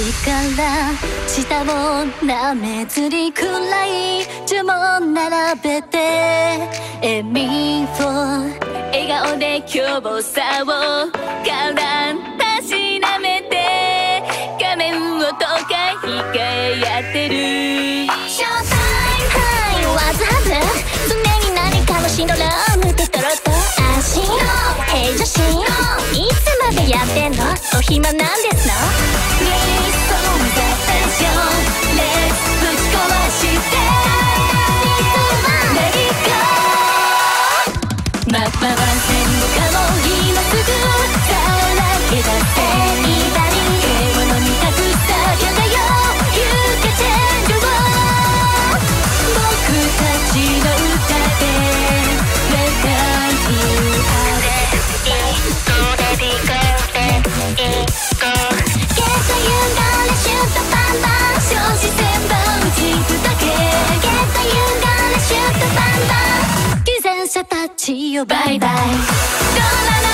舌を舐めずりくらい呪文並べて笑みを笑顔で凶暴さをからたしなめて画面をとか控えやってる Showtime! はい、What's happened? 常に何かのシンドロームでとろと足の平女子いつまでやってんの？お暇なんですの？たちよバイバイドラ